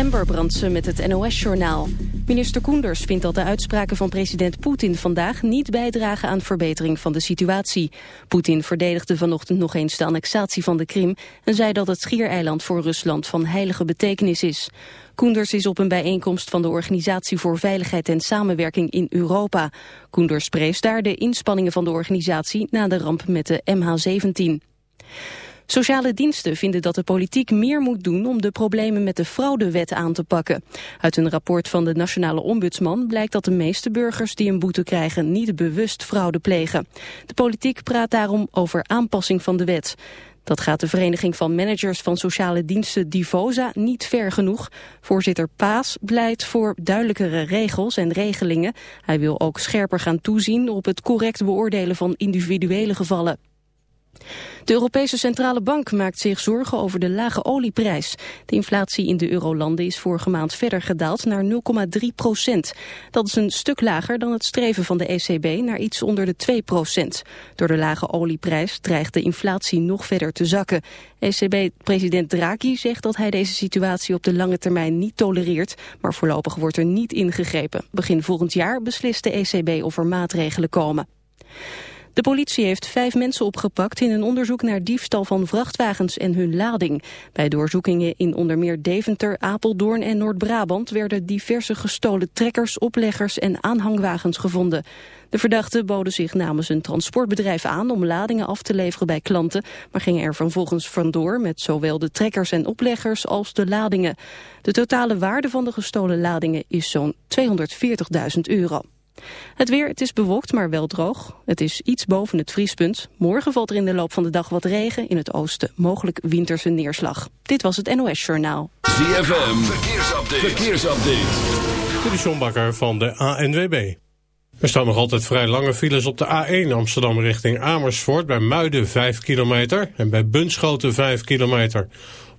Amber Brandsen met het NOS-journaal. Minister Koenders vindt dat de uitspraken van president Poetin vandaag niet bijdragen aan verbetering van de situatie. Poetin verdedigde vanochtend nog eens de annexatie van de Krim en zei dat het schiereiland voor Rusland van heilige betekenis is. Koenders is op een bijeenkomst van de Organisatie voor Veiligheid en Samenwerking in Europa. Koenders prees daar de inspanningen van de organisatie na de ramp met de MH17. Sociale diensten vinden dat de politiek meer moet doen om de problemen met de fraudewet aan te pakken. Uit een rapport van de Nationale Ombudsman blijkt dat de meeste burgers die een boete krijgen niet bewust fraude plegen. De politiek praat daarom over aanpassing van de wet. Dat gaat de Vereniging van Managers van Sociale Diensten Divosa niet ver genoeg. Voorzitter Paas pleit voor duidelijkere regels en regelingen. Hij wil ook scherper gaan toezien op het correct beoordelen van individuele gevallen. De Europese Centrale Bank maakt zich zorgen over de lage olieprijs. De inflatie in de eurolanden is vorige maand verder gedaald naar 0,3 procent. Dat is een stuk lager dan het streven van de ECB naar iets onder de 2 procent. Door de lage olieprijs dreigt de inflatie nog verder te zakken. ECB-president Draghi zegt dat hij deze situatie op de lange termijn niet tolereert, maar voorlopig wordt er niet ingegrepen. Begin volgend jaar beslist de ECB of er maatregelen komen. De politie heeft vijf mensen opgepakt in een onderzoek naar diefstal van vrachtwagens en hun lading. Bij doorzoekingen in onder meer Deventer, Apeldoorn en Noord-Brabant werden diverse gestolen trekkers, opleggers en aanhangwagens gevonden. De verdachten boden zich namens een transportbedrijf aan om ladingen af te leveren bij klanten, maar gingen er vervolgens vandoor met zowel de trekkers en opleggers als de ladingen. De totale waarde van de gestolen ladingen is zo'n 240.000 euro. Het weer, het is bewolkt, maar wel droog. Het is iets boven het vriespunt. Morgen valt er in de loop van de dag wat regen. In het oosten mogelijk winterse neerslag. Dit was het NOS Journaal. ZFM, verkeersupdate. verkeersupdate. De van de ANWB. Er staan nog altijd vrij lange files op de A1 Amsterdam richting Amersfoort... bij Muiden 5 kilometer en bij Bunschoten 5 kilometer.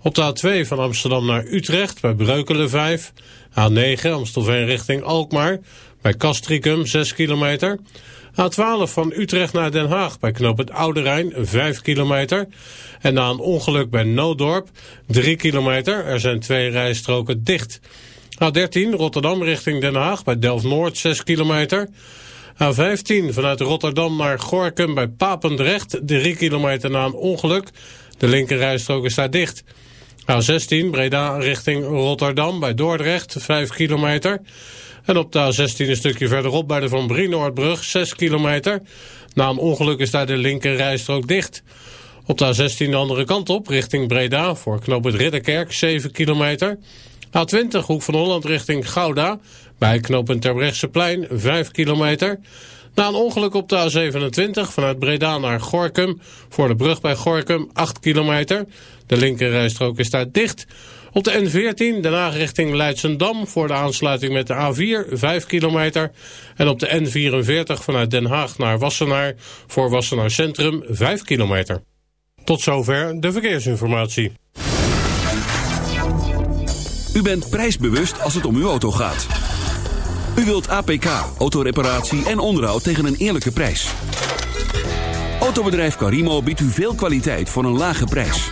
Op de A2 van Amsterdam naar Utrecht bij Breukelen 5. A9 Amstelveen richting Alkmaar bij Castricum 6 kilometer. A12 van Utrecht naar Den Haag bij knoop het Oude Rijn 5 kilometer. En na een ongeluk bij Noodorp 3 kilometer. Er zijn twee rijstroken dicht. A13 Rotterdam richting Den Haag bij Delft-Noord 6 kilometer. A15 vanuit Rotterdam naar Gorkum bij Papendrecht 3 kilometer na een ongeluk. De linkerrijstrook is daar dicht. A16 Breda richting Rotterdam bij Dordrecht 5 kilometer. En op de A16 een stukje verderop bij de Van Brienoordbrug 6 kilometer. Na een ongeluk is daar de linker rijstrook dicht. Op de A16 de andere kant op, richting Breda, voor knoop het Ridderkerk, 7 kilometer. A20, Hoek van Holland richting Gouda, bij knooppunt Terbrechtseplein, 5 kilometer. Na een ongeluk op de A27 vanuit Breda naar Gorkum, voor de brug bij Gorkum, 8 kilometer. De linker rijstrook is daar dicht. Op de N14 daarna richting Leidsendam voor de aansluiting met de A4 5 kilometer. En op de N44 vanuit Den Haag naar Wassenaar voor Wassenaar Centrum 5 kilometer. Tot zover de verkeersinformatie. U bent prijsbewust als het om uw auto gaat. U wilt APK, autoreparatie en onderhoud tegen een eerlijke prijs. Autobedrijf Carimo biedt u veel kwaliteit voor een lage prijs.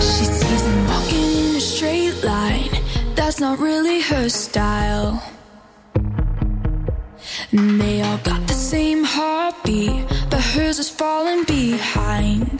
She sees him walking in a straight line. That's not really her style. And they all got the same heartbeat, but hers is falling behind.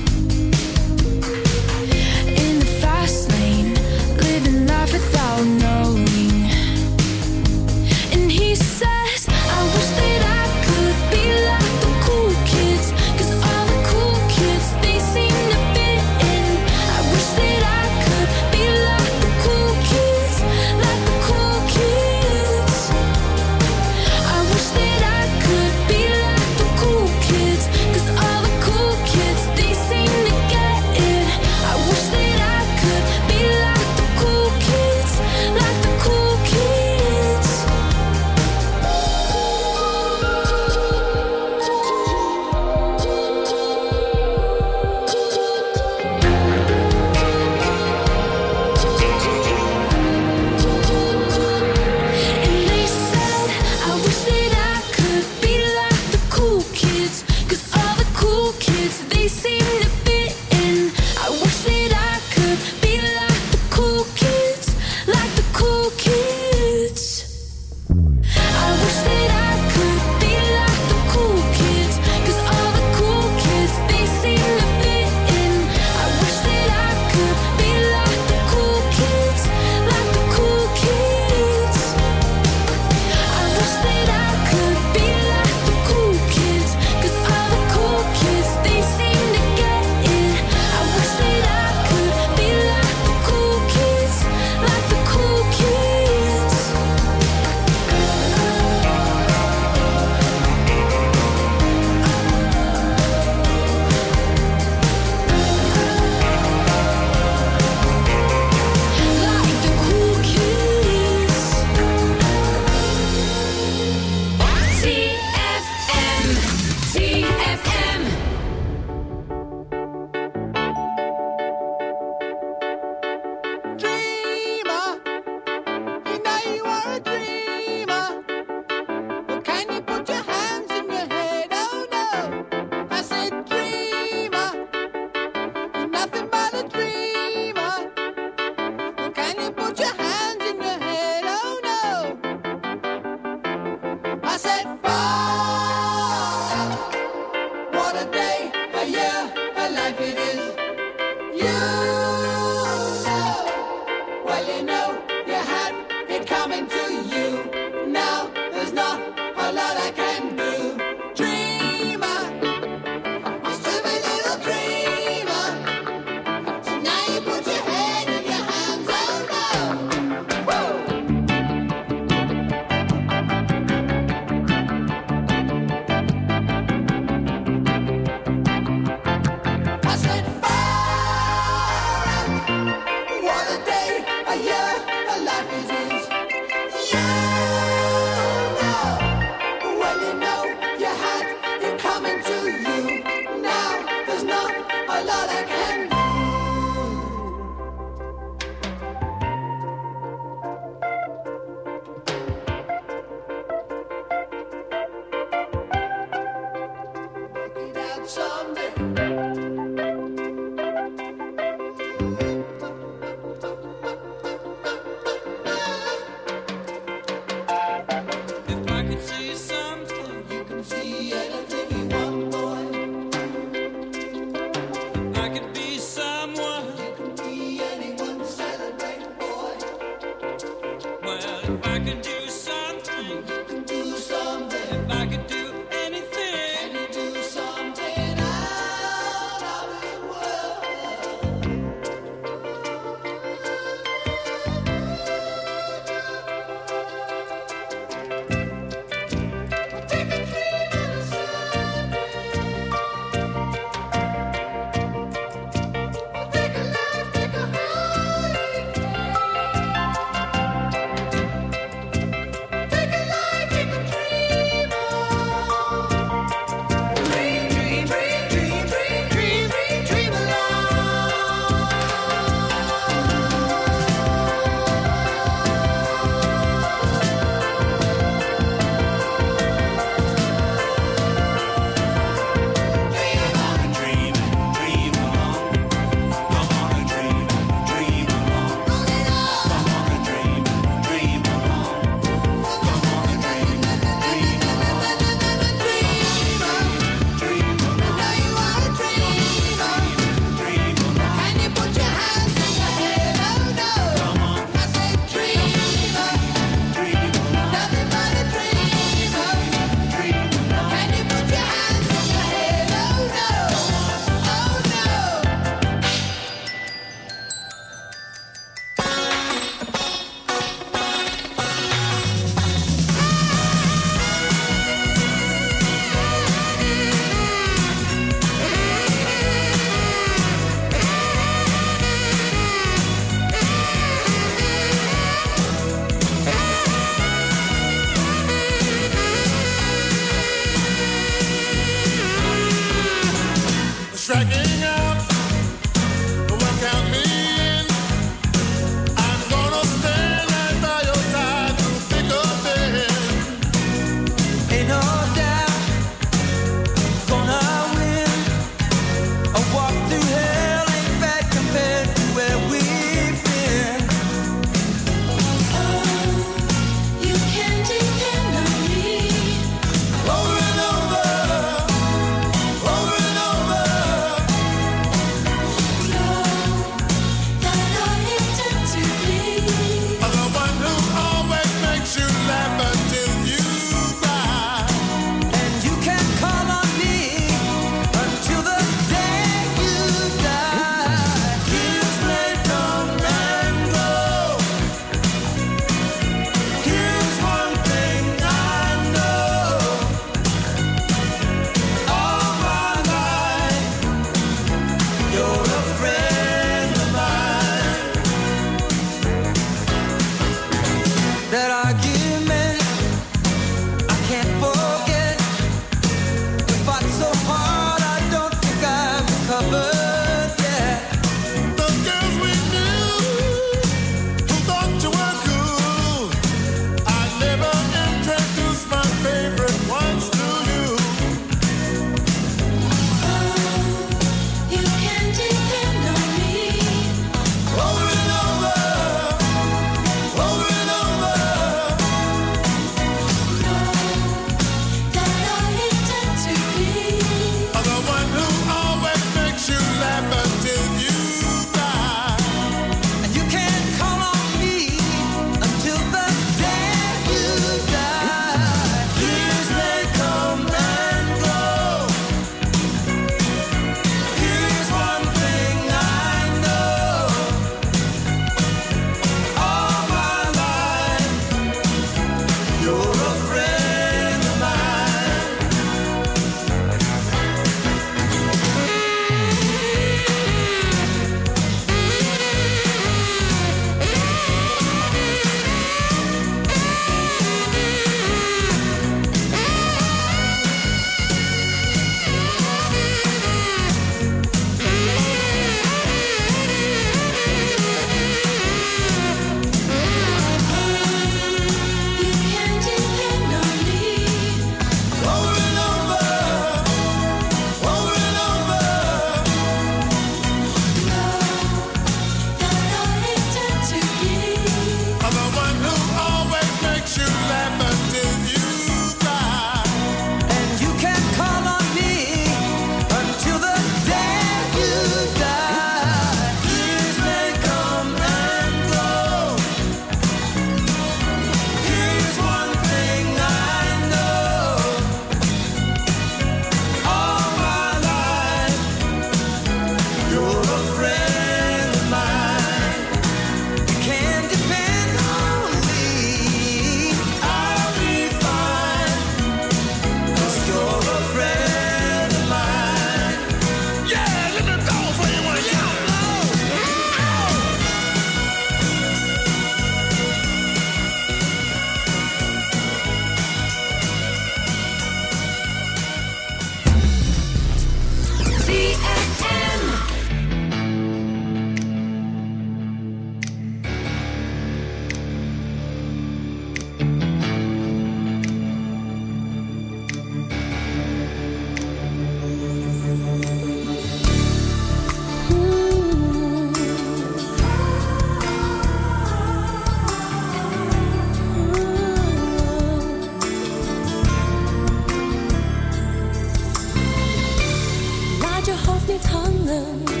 等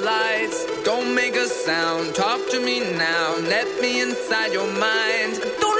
lights. Don't make a sound. Talk to me now. Let me inside your mind. Don't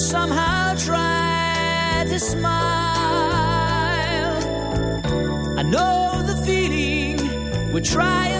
somehow try to smile. I know the feeling we're trying.